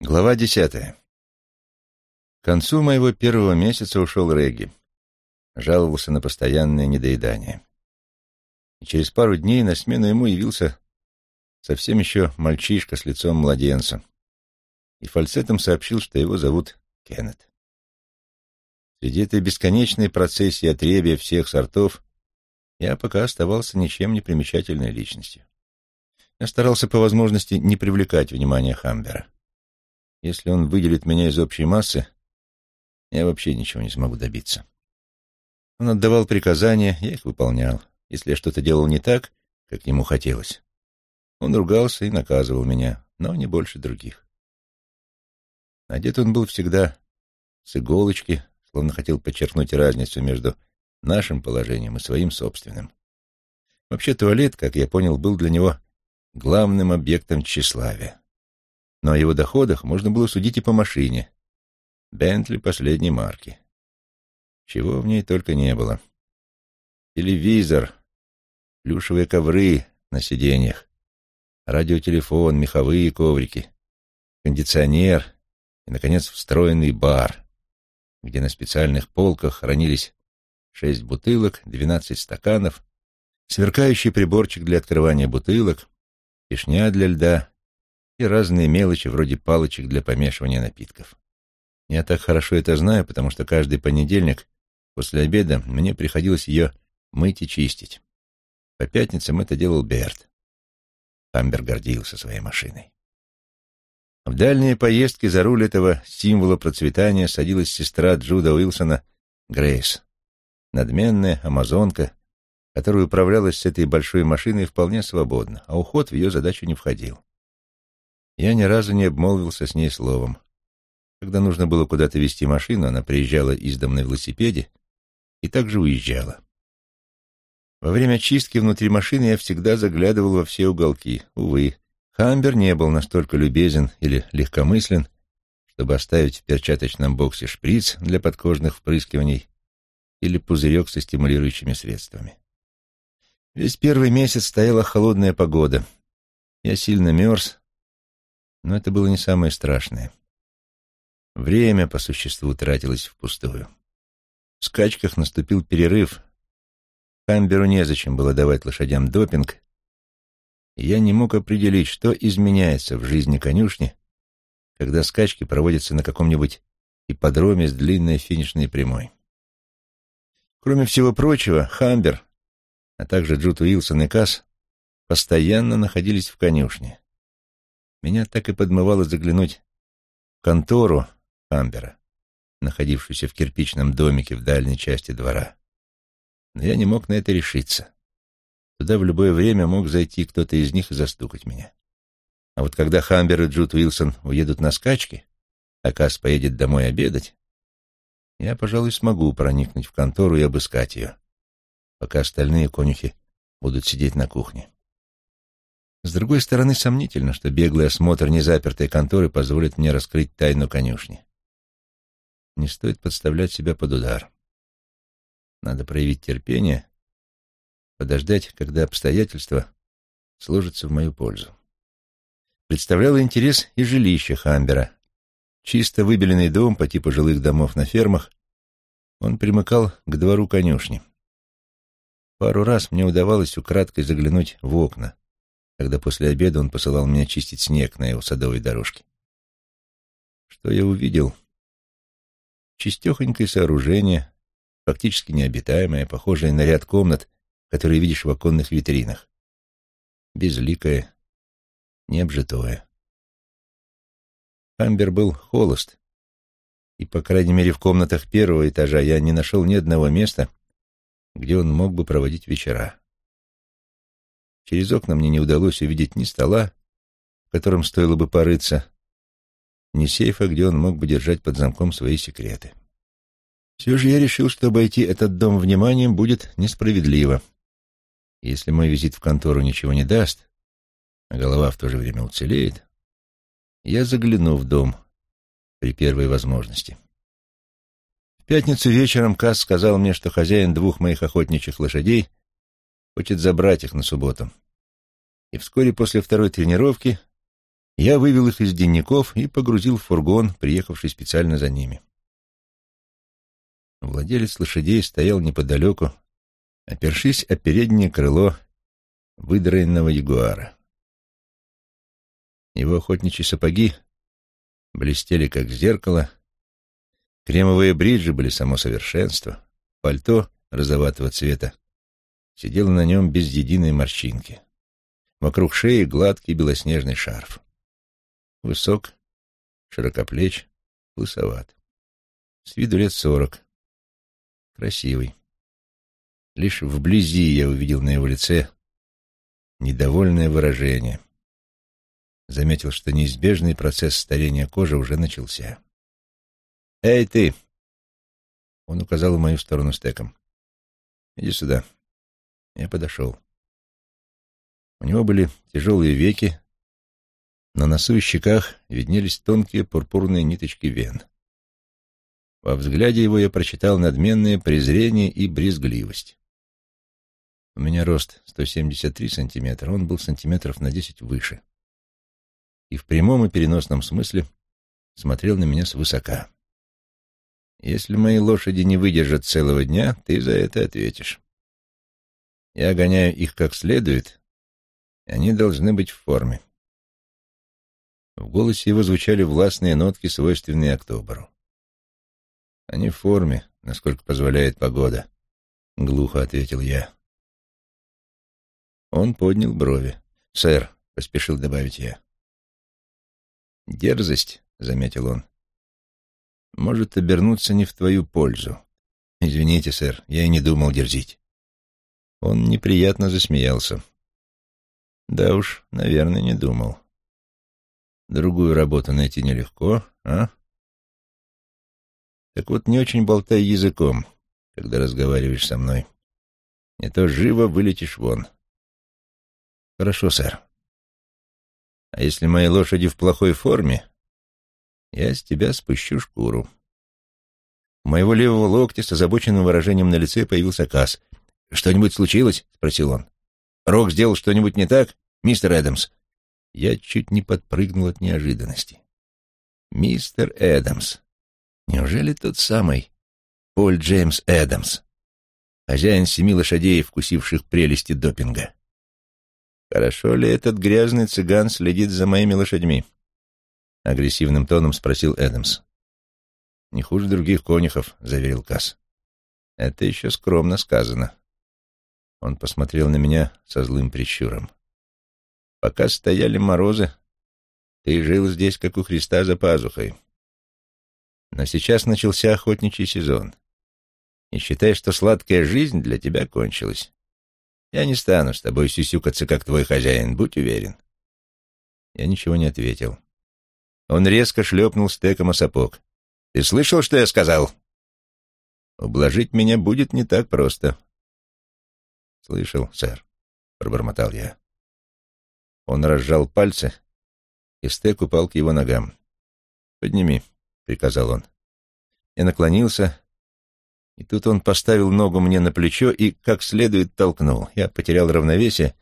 Глава десятая. К концу моего первого месяца ушел Регги. Жаловался на постоянное недоедание. И через пару дней на смену ему явился совсем еще мальчишка с лицом младенца. И фальцетом сообщил, что его зовут Кеннет. Среди этой бесконечной процессии отребия всех сортов я пока оставался ничем не примечательной личностью. Я старался по возможности не привлекать внимания Хамбера. Если он выделит меня из общей массы, я вообще ничего не смогу добиться. Он отдавал приказания, я их выполнял. Если я что-то делал не так, как ему хотелось, он ругался и наказывал меня, но не больше других. Одет он был всегда с иголочки, словно хотел подчеркнуть разницу между нашим положением и своим собственным. Вообще туалет, как я понял, был для него главным объектом тщеславия но о его доходах можно было судить и по машине. Бентли последней марки. Чего в ней только не было. Телевизор, плюшевые ковры на сиденьях, радиотелефон, меховые коврики, кондиционер и, наконец, встроенный бар, где на специальных полках хранились шесть бутылок, двенадцать стаканов, сверкающий приборчик для открывания бутылок, пешня для льда и разные мелочи вроде палочек для помешивания напитков. Я так хорошо это знаю, потому что каждый понедельник после обеда мне приходилось ее мыть и чистить. По пятницам это делал Берт. Амбер гордился своей машиной. В дальние поездки за руль этого символа процветания садилась сестра Джуда Уилсона Грейс, надменная амазонка, которая управлялась с этой большой машиной вполне свободно, а уход в ее задачу не входил. Я ни разу не обмолвился с ней словом. Когда нужно было куда-то везти машину, она приезжала из дом на велосипеде и также уезжала. Во время чистки внутри машины я всегда заглядывал во все уголки. Увы, Хамбер не был настолько любезен или легкомыслен, чтобы оставить в перчаточном боксе шприц для подкожных впрыскиваний или пузырек со стимулирующими средствами. Весь первый месяц стояла холодная погода. Я сильно мерз, но это было не самое страшное. Время, по существу, тратилось впустую. В скачках наступил перерыв. Хамберу незачем было давать лошадям допинг, я не мог определить, что изменяется в жизни конюшни, когда скачки проводятся на каком-нибудь ипподроме с длинной финишной прямой. Кроме всего прочего, Хамбер, а также Джуд Уилсон и Касс постоянно находились в конюшне. Меня так и подмывало заглянуть в контору Амбера, находившуюся в кирпичном домике в дальней части двора. Но я не мог на это решиться. Туда в любое время мог зайти кто-то из них и застукать меня. А вот когда Хамбер и Джуд Уилсон уедут на скачки, а Касс поедет домой обедать, я, пожалуй, смогу проникнуть в контору и обыскать ее, пока остальные конюхи будут сидеть на кухне. С другой стороны, сомнительно, что беглый осмотр незапертой конторы позволит мне раскрыть тайну конюшни. Не стоит подставлять себя под удар. Надо проявить терпение, подождать, когда обстоятельства сложатся в мою пользу. Представляло интерес и жилище Хамбера. Чисто выбеленный дом по типу жилых домов на фермах, он примыкал к двору конюшни. Пару раз мне удавалось украдкой заглянуть в окна, когда после обеда он посылал меня чистить снег на его садовой дорожке. Что я увидел? Чистехонькое сооружение, фактически необитаемое, похожее на ряд комнат, которые видишь в оконных витринах. Безликое, необжитое. Амбер был холост, и, по крайней мере, в комнатах первого этажа я не нашел ни одного места, где он мог бы проводить вечера. Через окна мне не удалось увидеть ни стола, в котором стоило бы порыться, ни сейфа, где он мог бы держать под замком свои секреты. Все же я решил, что обойти этот дом вниманием будет несправедливо. Если мой визит в контору ничего не даст, а голова в то же время уцелеет, я загляну в дом при первой возможности. В пятницу вечером Касс сказал мне, что хозяин двух моих охотничьих лошадей хочет забрать их на субботу. И вскоре после второй тренировки Я вывел их из денников и погрузил в фургон, приехавший специально за ними. Владелец лошадей стоял неподалеку, опершись о переднее крыло выдраенного ягуара. Его охотничьи сапоги блестели, как зеркало, кремовые бриджи были само совершенство, пальто розоватого цвета сидело на нем без единой морщинки. Вокруг шеи гладкий белоснежный шарф. Высок, широкоплеч, лысоват. С виду лет сорок. Красивый. Лишь вблизи я увидел на его лице недовольное выражение. Заметил, что неизбежный процесс старения кожи уже начался. «Эй, ты!» Он указал в мою сторону стеком. «Иди сюда». Я подошел. У него были тяжелые веки, на носу и щеках виднелись тонкие пурпурные ниточки вен. Во взгляде его я прочитал надменное презрение и брезгливость. У меня рост 173 сантиметра, он был сантиметров на 10 выше. И в прямом и переносном смысле смотрел на меня свысока. Если мои лошади не выдержат целого дня, ты за это ответишь. Я гоняю их как следует, и они должны быть в форме. В голосе его звучали властные нотки, свойственные Октоберу. «Они в форме, насколько позволяет погода», — глухо ответил я. Он поднял брови. «Сэр», — поспешил добавить я. «Дерзость», — заметил он, — «может обернуться не в твою пользу. Извините, сэр, я и не думал дерзить». Он неприятно засмеялся. «Да уж, наверное, не думал. Другую работу найти нелегко, а?» Так вот, не очень болтай языком, когда разговариваешь со мной. Не то живо вылетишь вон. Хорошо, сэр. А если мои лошади в плохой форме, я с тебя спущу шкуру. У моего левого локтя с озабоченным выражением на лице появился Касс. «Что-нибудь случилось?» — спросил он. «Рок сделал что-нибудь не так, мистер Эдамс?» Я чуть не подпрыгнул от неожиданности. «Мистер Эдамс. Неужели тот самый Поль Джеймс Эдамс, хозяин семи лошадей, вкусивших прелести допинга? Хорошо ли этот грязный цыган следит за моими лошадьми? Агрессивным тоном спросил Эдамс. Не хуже других конюхов, заверил Касс. Это еще скромно сказано. Он посмотрел на меня со злым прищуром. Пока стояли морозы, ты жил здесь, как у Христа за пазухой. Но сейчас начался охотничий сезон. И считай, что сладкая жизнь для тебя кончилась. Я не стану с тобой сюсюкаться, как твой хозяин, будь уверен. Я ничего не ответил. Он резко шлепнул стеком о сапог. Ты слышал, что я сказал? Ублажить меня будет не так просто. Слышал, сэр, пробормотал я. Он разжал пальцы, и стек упал к его ногам. Подними приказал он. Я наклонился, и тут он поставил ногу мне на плечо и как следует толкнул. Я потерял равновесие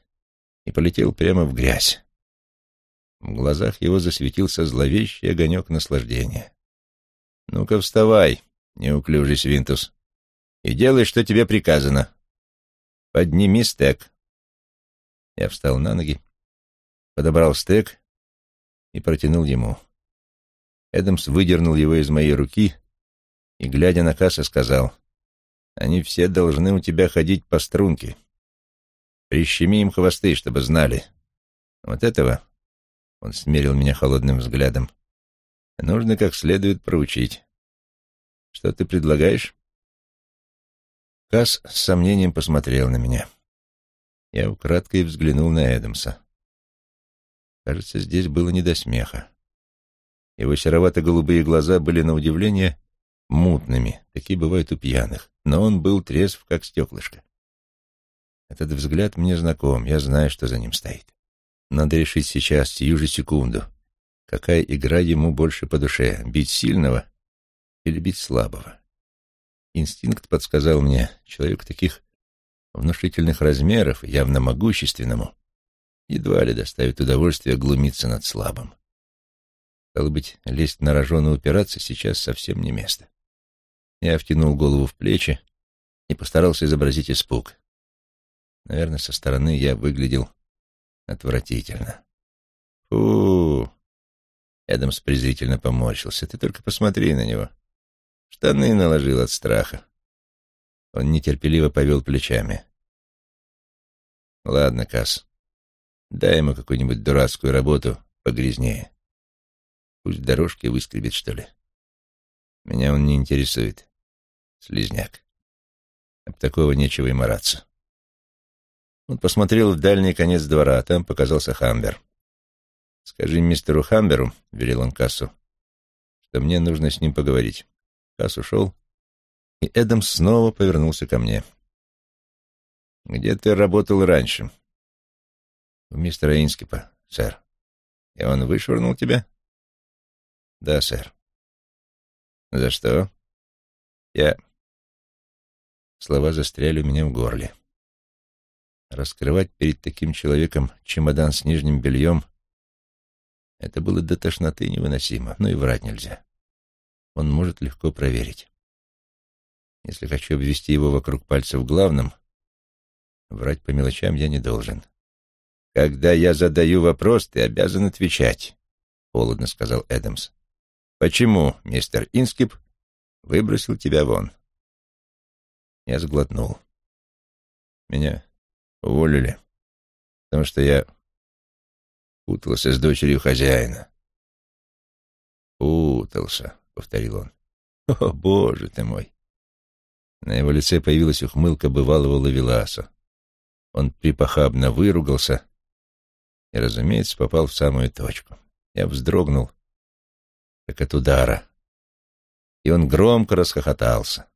и полетел прямо в грязь. В глазах его засветился зловещий огонек наслаждения. «Ну-ка, вставай, неуклюжий свинтус, и делай, что тебе приказано. Подними стек». Я встал на ноги, подобрал стек и протянул ему. Эдамс выдернул его из моей руки и, глядя на Касса, сказал, «Они все должны у тебя ходить по струнке. Прищеми им хвосты, чтобы знали. Вот этого, — он смерил меня холодным взглядом, — нужно как следует проучить. Что ты предлагаешь?» Касс с сомнением посмотрел на меня. Я украдкой взглянул на Эдамса. Кажется, здесь было не до смеха. Его серовато-голубые глаза были, на удивление, мутными, такие бывают у пьяных, но он был трезв, как стеклышко. Этот взгляд мне знаком, я знаю, что за ним стоит. Надо решить сейчас, сию же секунду, какая игра ему больше по душе, бить сильного или бить слабого. Инстинкт подсказал мне, человеку таких внушительных размеров, явно могущественному, едва ли доставит удовольствие глумиться над слабым. Стало быть, лезть на рожон и упираться сейчас совсем не место. Я втянул голову в плечи и постарался изобразить испуг. Наверное, со стороны я выглядел отвратительно. «Фу!» Эдамс презрительно поморщился. «Ты только посмотри на него. Штаны наложил от страха». Он нетерпеливо повел плечами. «Ладно, Касс, дай ему какую-нибудь дурацкую работу погрязнее. Пусть дорожки выскребет, что ли. Меня он не интересует. Слизняк. Об такого нечего и мараться». Он посмотрел в дальний конец двора, а там показался Хамбер. «Скажи мистеру Хамберу», — велел он Кассу, — «что мне нужно с ним поговорить». Касс ушел, и Эдамс снова повернулся ко мне. «Где ты работал раньше?» «У мистера Инскипа, сэр». «И он вышвырнул тебя?» «Да, сэр». «За что?» «Я...» Слова застряли у меня в горле. Раскрывать перед таким человеком чемодан с нижним бельем — это было до тошноты невыносимо, но и врать нельзя. Он может легко проверить. Если хочу обвести его вокруг пальцев главным, врать по мелочам я не должен. «Когда я задаю вопрос, ты обязан отвечать», — холодно сказал Эдамс. «Почему мистер Инскип выбросил тебя вон?» Я сглотнул. Меня Уволили, потому что я путался с дочерью хозяина. «Путался», — повторил он. «О, боже ты мой!» На его лице появилась ухмылка бывалого лавеласа. Он припохабно выругался и, разумеется, попал в самую точку. Я вздрогнул, как от удара, и он громко расхохотался.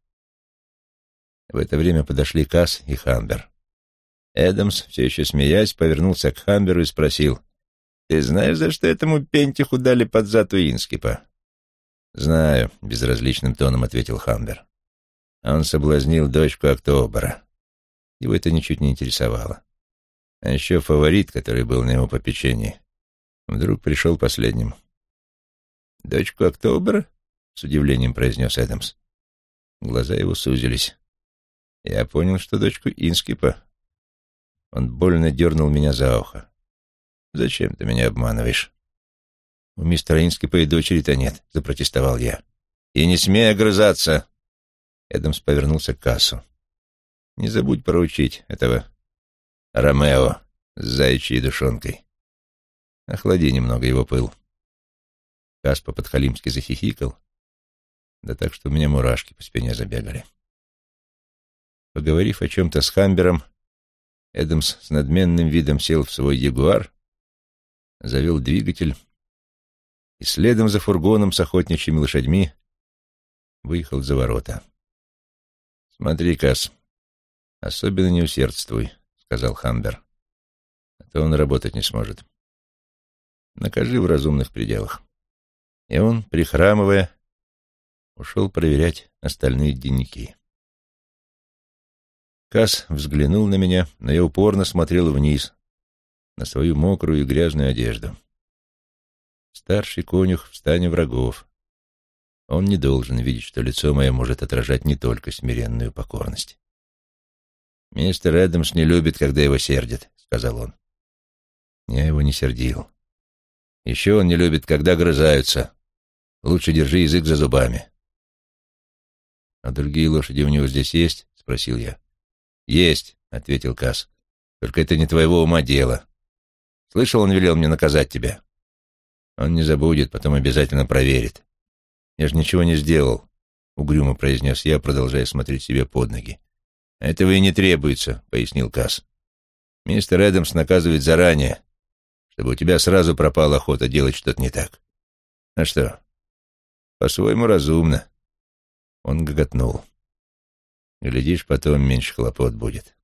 В это время подошли Касс и Хамбер. Эдамс, все еще смеясь, повернулся к Хамберу и спросил, «Ты знаешь, за что этому пентиху дали под зад Уинскипа?» «Знаю», — безразличным тоном ответил Хамбер. Он соблазнил дочку Октобера. Его это ничуть не интересовало. А еще фаворит, который был на его попечении, вдруг пришел последним. «Дочку Октобера?» — с удивлением произнес Эдамс. Глаза его сузились. Я понял, что дочку Инскипа он больно дернул меня за ухо. «Зачем ты меня обманываешь?» «У мистера Инскипа и дочери-то нет», — запротестовал я. «И не смей огрызаться!» Эдамс повернулся к кассу. «Не забудь проучить этого Ромео с заячьей душонкой. Охлади немного его пыл». Кас по-подхалимски захихикал, да так, что у меня мурашки по спине забегали. Поговорив о чем-то с Хамбером, Эдамс с надменным видом сел в свой ягуар, завел двигатель и следом за фургоном с охотничьими лошадьми выехал за ворота. — Смотри, Кас, особенно не усердствуй, — сказал Хамбер, — а то он работать не сможет. Накажи в разумных пределах. И он, прихрамывая, ушел проверять остальные дневники. Кас взглянул на меня, но я упорно смотрел вниз, на свою мокрую и грязную одежду. Старший конюх в стане врагов. Он не должен видеть, что лицо мое может отражать не только смиренную покорность. «Мистер Эдамс не любит, когда его сердят», — сказал он. Я его не сердил. Еще он не любит, когда грызаются. Лучше держи язык за зубами. — А другие лошади у него здесь есть? — спросил я. «Есть», — ответил Касс. «Только это не твоего ума дело. Слышал, он велел мне наказать тебя. Он не забудет, потом обязательно проверит. Я же ничего не сделал», — угрюмо произнес я, продолжая смотреть себе под ноги. «Этого и не требуется», — пояснил Касс. «Мистер Эдамс наказывает заранее, чтобы у тебя сразу пропала охота делать что-то не так. А что? По-своему разумно». Он гоготнул. Глядишь, потом меньше хлопот будет.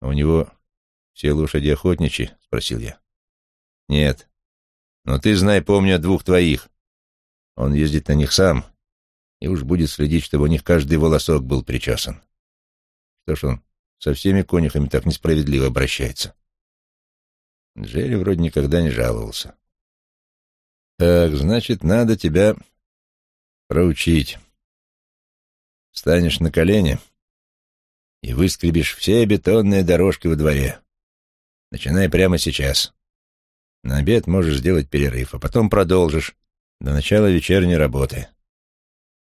А — У него все лошади охотничьи? — спросил я. — Нет. Но ты, знай, помню о двух твоих. Он ездит на них сам и уж будет следить, чтобы у них каждый волосок был причесан. Что ж он со всеми конюхами так несправедливо обращается? Джерри вроде никогда не жаловался. Так, значит, надо тебя проучить. Встанешь на колени и выскребешь все бетонные дорожки во дворе. Начинай прямо сейчас. На обед можешь сделать перерыв, а потом продолжишь до начала вечерней работы.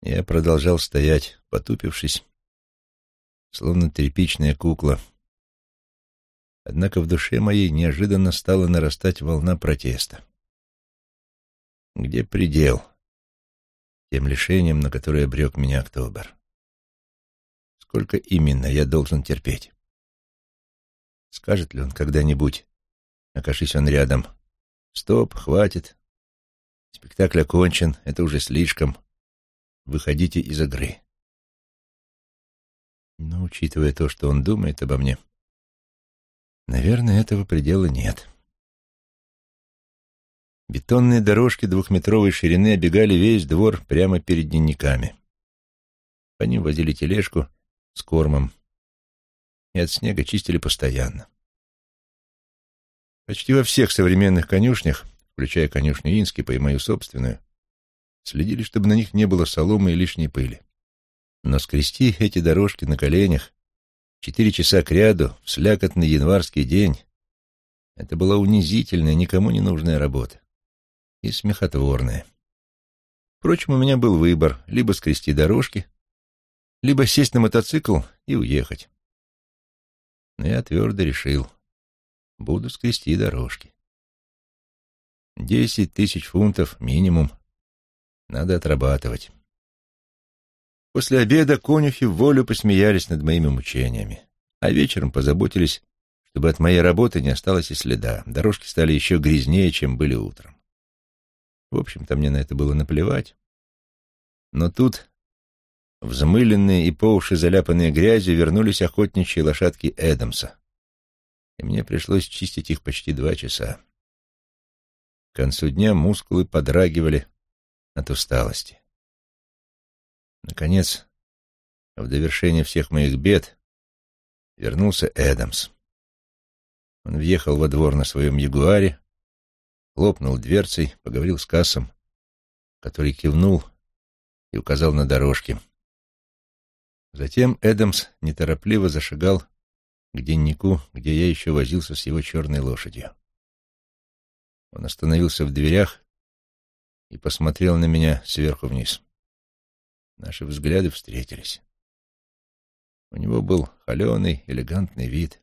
Я продолжал стоять, потупившись, словно тряпичная кукла. Однако в душе моей неожиданно стала нарастать волна протеста. Где предел тем лишениям, на которые обрек меня Октобер? Сколько именно я должен терпеть? Скажет ли он когда-нибудь, окажись он рядом, «Стоп, хватит. Спектакль окончен, это уже слишком. Выходите из игры». Но, учитывая то, что он думает обо мне, наверное, этого предела нет. Бетонные дорожки двухметровой ширины обегали весь двор прямо перед дневниками. По ним возили тележку с кормом и от снега чистили постоянно. Почти во всех современных конюшнях, включая конюшню Инскипа и мою собственную, следили, чтобы на них не было соломы и лишней пыли. Но скрести эти дорожки на коленях четыре часа кряду в слякотный январский день — это была унизительная, никому не нужная работа и смехотворная. Впрочем, у меня был выбор — либо скрести дорожки, либо сесть на мотоцикл и уехать. Но я твердо решил, буду скрести дорожки. Десять тысяч фунтов минимум надо отрабатывать. После обеда конюхи в волю посмеялись над моими мучениями, а вечером позаботились, чтобы от моей работы не осталось и следа. Дорожки стали еще грязнее, чем были утром. В общем-то, мне на это было наплевать. Но тут, взмыленные и по уши заляпанные грязью, вернулись охотничьи лошадки Эдамса. И мне пришлось чистить их почти два часа. К концу дня мускулы подрагивали от усталости. Наконец, в довершение всех моих бед, вернулся Эдамс. Он въехал во двор на своем ягуаре, хлопнул дверцей, поговорил с кассом, который кивнул и указал на дорожки. Затем Эдамс неторопливо зашагал к деннику, где я еще возился с его черной лошадью. Он остановился в дверях и посмотрел на меня сверху вниз. Наши взгляды встретились. У него был холеный, элегантный вид,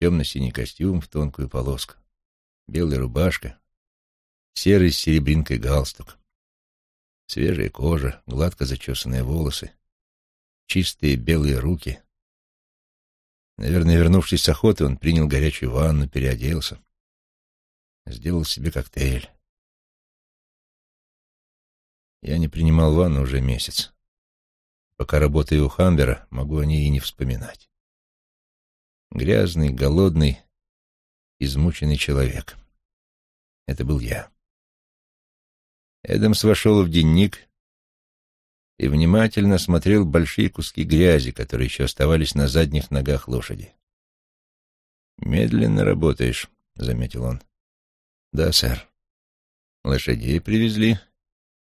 темно-синий костюм в тонкую полоску, белая рубашка, серый с серебринкой галстук, свежая кожа, гладко зачесанные волосы, чистые белые руки. Наверное, вернувшись с охоты, он принял горячую ванну, переоделся, сделал себе коктейль. Я не принимал ванну уже месяц. Пока работаю у Хамбера, могу о ней и не вспоминать. Грязный, голодный, измученный человек. Это был я. Эдамс вошел в денник и внимательно смотрел большие куски грязи, которые еще оставались на задних ногах лошади. «Медленно работаешь», — заметил он. «Да, сэр. Лошадей привезли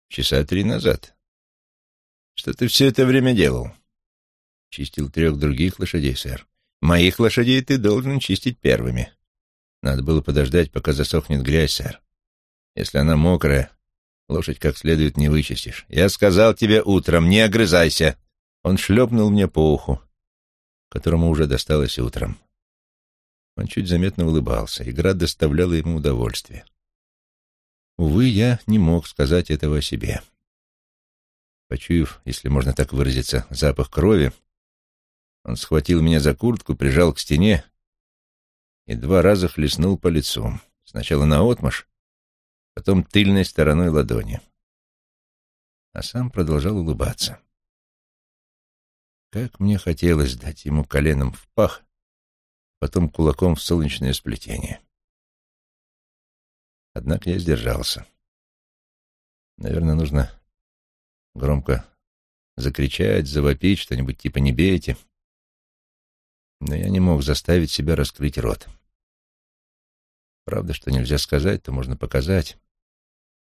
часа три назад. Что ты все это время делал?» «Чистил трех других лошадей, сэр. Моих лошадей ты должен чистить первыми. Надо было подождать, пока засохнет грязь, сэр. Если она мокрая, Лошадь как следует не вычистишь. Я сказал тебе утром, не огрызайся. Он шлепнул мне по уху, которому уже досталось утром. Он чуть заметно улыбался. Игра доставляла ему удовольствие. Увы, я не мог сказать этого о себе. Почуяв, если можно так выразиться, запах крови, он схватил меня за куртку, прижал к стене и два раза хлестнул по лицу. Сначала наотмашь, потом тыльной стороной ладони. А сам продолжал улыбаться. Как мне хотелось дать ему коленом в пах, потом кулаком в солнечное сплетение. Однако я сдержался. Наверное, нужно громко закричать, завопить, что-нибудь типа «не бейте». Но я не мог заставить себя раскрыть рот. Правда, что нельзя сказать, то можно показать.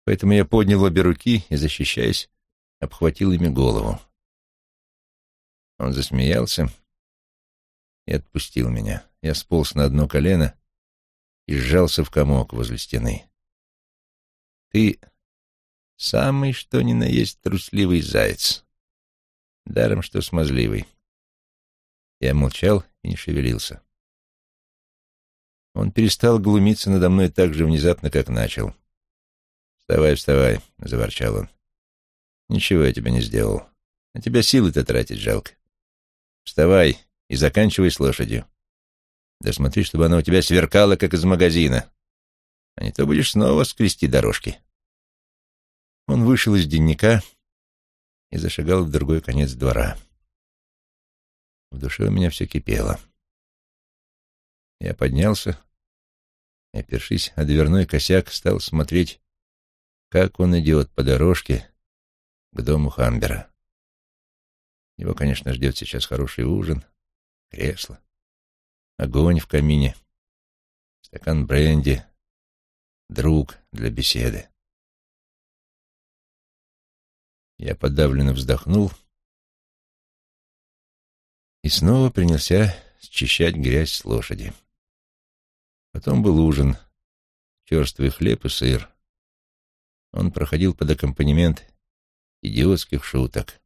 Поэтому я поднял обе руки и, защищаясь, обхватил ими голову. Он засмеялся и отпустил меня. Я сполз на одно колено и сжался в комок возле стены. «Ты самый что ни на есть трусливый заяц, даром что смазливый». Я молчал и не шевелился. Он перестал глумиться надо мной так же внезапно, как начал. «Вставай, вставай», — заворчал он. «Ничего я тебе не сделал. На тебя силы-то тратить жалко. Вставай и заканчивай с лошадью. Да смотри, чтобы она у тебя сверкала, как из магазина. А не то будешь снова скрести дорожки». Он вышел из денника и зашагал в другой конец двора. В душе у меня все кипело. Я поднялся и, опершись о дверной косяк, стал смотреть, как он идет по дорожке к дому Хамбера. Его, конечно, ждет сейчас хороший ужин, кресло, огонь в камине, стакан бренди, друг для беседы. Я подавленно вздохнул и снова принялся счищать грязь с лошади. Потом был ужин, черствый хлеб и сыр. Он проходил под аккомпанемент идиотских шуток.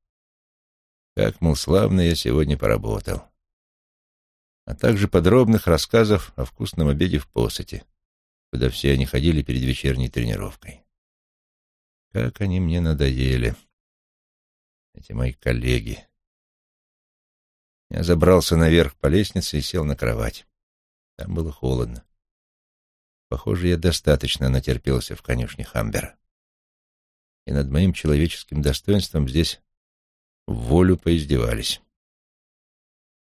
Как, мол, славно я сегодня поработал. А также подробных рассказов о вкусном обеде в посоте, куда все они ходили перед вечерней тренировкой. Как они мне надоели, эти мои коллеги. Я забрался наверх по лестнице и сел на кровать. Там было холодно. Похоже, я достаточно натерпелся в конюшне Хамбера. И над моим человеческим достоинством здесь в волю поиздевались.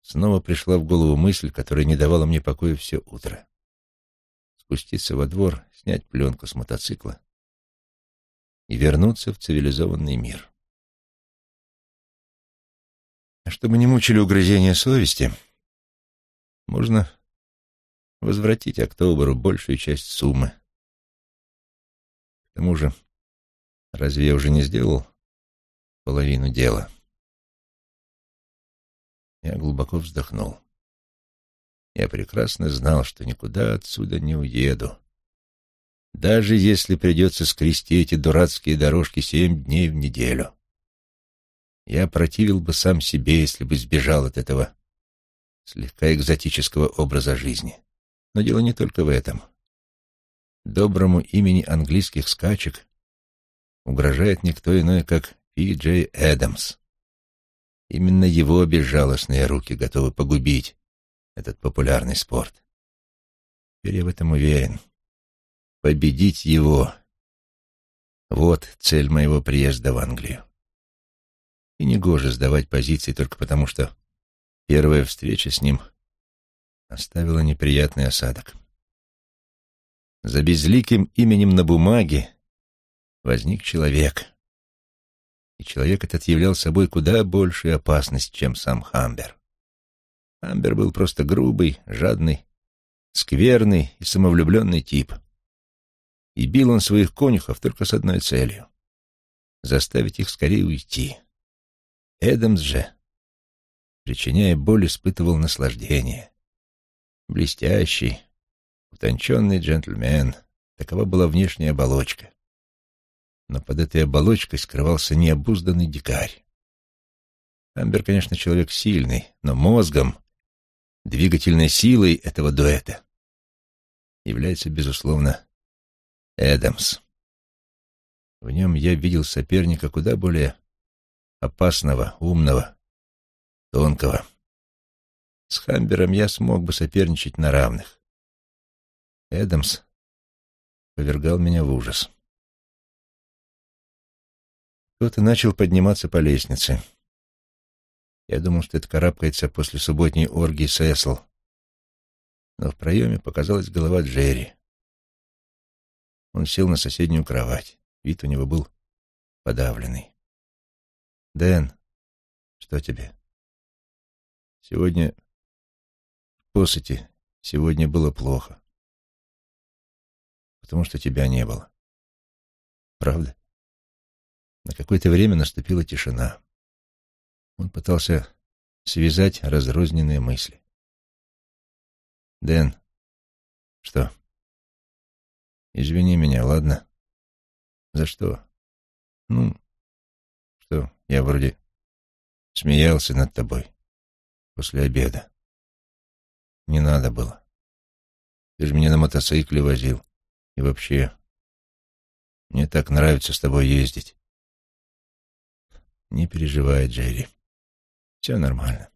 Снова пришла в голову мысль, которая не давала мне покоя все утро. Спуститься во двор, снять пленку с мотоцикла и вернуться в цивилизованный мир. А чтобы не мучили угрызения совести, можно возвратить Октоберу большую часть суммы. К тому же, разве я уже не сделал половину дела? Я глубоко вздохнул. Я прекрасно знал, что никуда отсюда не уеду. Даже если придется скрести эти дурацкие дорожки семь дней в неделю. Я противил бы сам себе, если бы сбежал от этого слегка экзотического образа жизни. Но дело не только в этом. Доброму имени английских скачек угрожает никто иной, как Пи Джей Эдамс. Именно его безжалостные руки готовы погубить этот популярный спорт. Теперь я в этом уверен. Победить его — вот цель моего приезда в Англию. И негоже сдавать позиции только потому, что первая встреча с ним оставила неприятный осадок. За безликим именем на бумаге возник человек. И человек этот являл собой куда большую опасность, чем сам Хамбер. Хамбер был просто грубый, жадный, скверный и самовлюбленный тип. И бил он своих конюхов только с одной целью — заставить их скорее уйти. Эдамс же, причиняя боль, испытывал наслаждение. Блестящий, утонченный джентльмен, такова была внешняя оболочка. Но под этой оболочкой скрывался необузданный дикарь. Амбер, конечно, человек сильный, но мозгом, двигательной силой этого дуэта является, безусловно, Эдамс. В нем я видел соперника куда более опасного, умного, тонкого. С Хамбером я смог бы соперничать на равных. Эдамс повергал меня в ужас. Кто-то начал подниматься по лестнице. Я думал, что это карабкается после субботней оргии Сесл. Но в проеме показалась голова Джерри. Он сел на соседнюю кровать. Вид у него был подавленный. «Дэн, что тебе?» «Сегодня в посыте. Сегодня было плохо. Потому что тебя не было. правда? На какое-то время наступила тишина. Он пытался связать разрозненные мысли. «Дэн, что?» «Извини меня, ладно?» «За что?» «Ну, что, я вроде смеялся над тобой после обеда. Не надо было. Ты же меня на мотоцикле возил. И вообще, мне так нравится с тобой ездить. Не переживай, Джерри. Все нормально.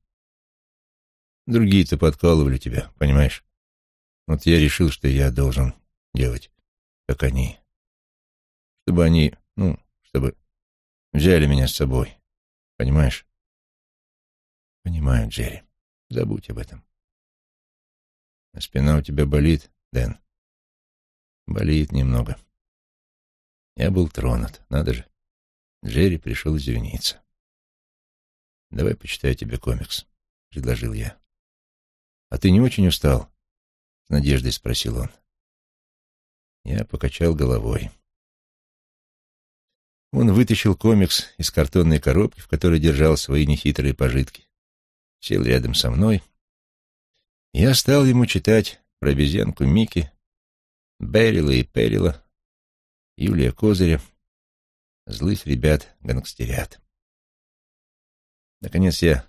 Другие-то подкалывали тебя, понимаешь? Вот я решил, что я должен делать, как они. Чтобы они, ну, чтобы взяли меня с собой. Понимаешь? Понимаю, Джерри. Забудь об этом. А спина у тебя болит, Дэн? Болит немного. Я был тронут, надо же. Джерри пришел извиниться. «Давай почитаю тебе комикс», — предложил я. «А ты не очень устал?» — с надеждой спросил он. Я покачал головой. Он вытащил комикс из картонной коробки, в которой держал свои нехитрые пожитки. Сел рядом со мной. Я стал ему читать про обезьянку Микки, Берила и Перила, Юлия Козыря, злых ребят-гангстерят. Наконец я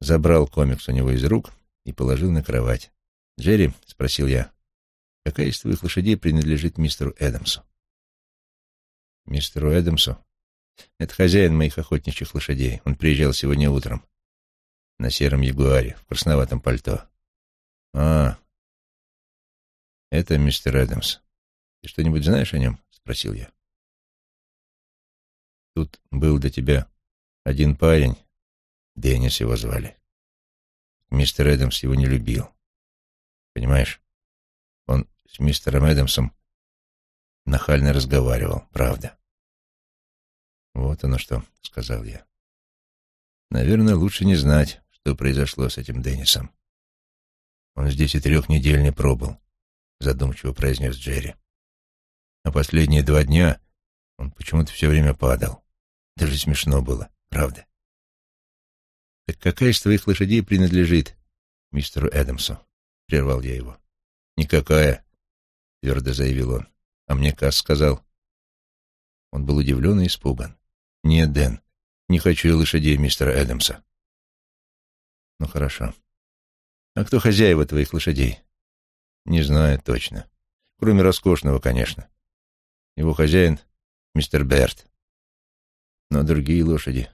забрал комикс у него из рук и положил на кровать. «Джерри», — спросил я, — «какая из твоих лошадей принадлежит мистеру Эдамсу?» «Мистеру Эдамсу? Это хозяин моих охотничьих лошадей. Он приезжал сегодня утром на сером ягуаре в красноватом пальто». «А, это мистер Эдамс. Ты что-нибудь знаешь о нем?» — спросил я. «Тут был до тебя один парень, Деннис его звали. Мистер Эдамс его не любил. Понимаешь, он с мистером Эдамсом нахально разговаривал, правда. Вот оно что, — сказал я. Наверное, лучше не знать, что произошло с этим Деннисом. Он здесь и трех недель не пробыл, — задумчиво произнес Джерри. А последние два дня он почему-то все время падал. Даже смешно было, правда? «Так какая из твоих лошадей принадлежит мистеру Эдамсу?» — прервал я его. «Никакая», — твердо заявил он. «А мне Касс сказал». Он был удивлен и испуган. «Нет, Дэн, не хочу я лошадей мистера Эдамса». «Ну, хорошо. А кто хозяева твоих лошадей?» «Не знаю точно. Кроме роскошного, конечно. Его хозяин — мистер Берт. Но другие лошади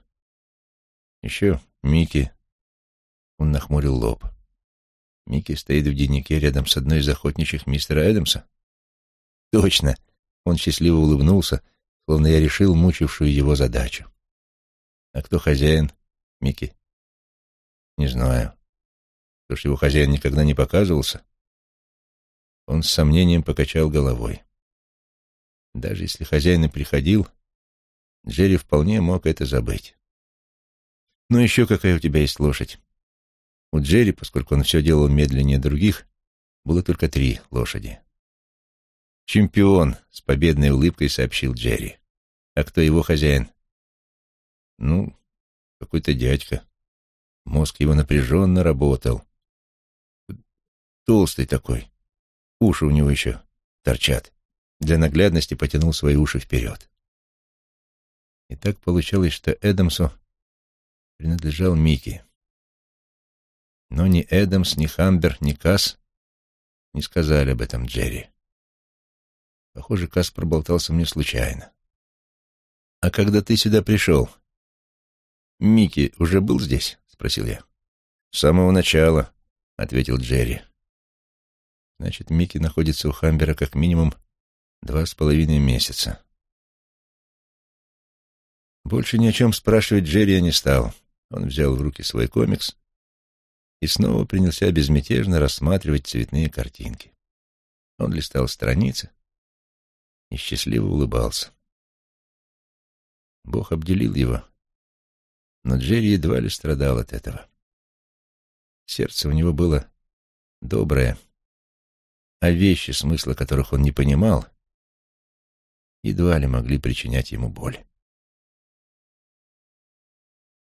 еще Микки. Он нахмурил лоб. Микки стоит в дневнике рядом с одной из охотничьих мистера Эдамса. Точно. Он счастливо улыбнулся, словно я решил мучившую его задачу. А кто хозяин? Микки? Не знаю. Потому что его хозяин никогда не показывался. Он с сомнением покачал головой. Даже если хозяин и приходил, Джерри вполне мог это забыть. Ну еще какая у тебя есть лошадь? У Джерри, поскольку он все делал медленнее других, было только три лошади. «Чемпион!» — с победной улыбкой сообщил Джерри. «А кто его хозяин?» «Ну, какой-то дядька. Мозг его напряженно работал. Толстый такой. Уши у него еще торчат. Для наглядности потянул свои уши вперед. И так получалось, что Эдамсу принадлежал Микки. Но ни Эдамс, ни Хамбер, ни Касс не сказали об этом Джерри. Похоже, Касс проболтался мне случайно. «А когда ты сюда пришел, Микки уже был здесь?» — спросил я. «С самого начала», — ответил Джерри. «Значит, Микки находится у Хамбера как минимум два с половиной месяца». Больше ни о чем спрашивать Джерри я не стал. Он взял в руки свой комикс и снова принялся безмятежно рассматривать цветные картинки. Он листал страницы и счастливо улыбался. Бог обделил его, но Джерри едва ли страдал от этого. Сердце у него было доброе, а вещи, смысла которых он не понимал, едва ли могли причинять ему боль.